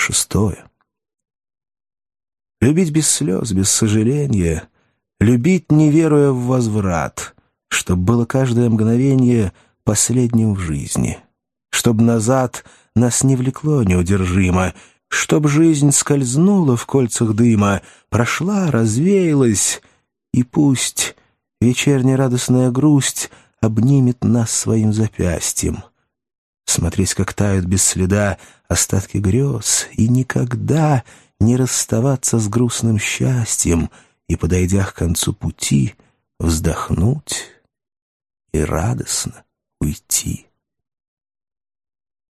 Шестое. Любить без слез, без сожаления, любить, не веруя в возврат, чтоб было каждое мгновение последним в жизни, чтоб назад нас не влекло неудержимо, чтоб жизнь скользнула в кольцах дыма, прошла, развеялась, и пусть вечерняя радостная грусть обнимет нас своим запястьем. Смотреть, как тают без следа остатки грез, и никогда не расставаться с грустным счастьем и, подойдя к концу пути, вздохнуть и радостно уйти.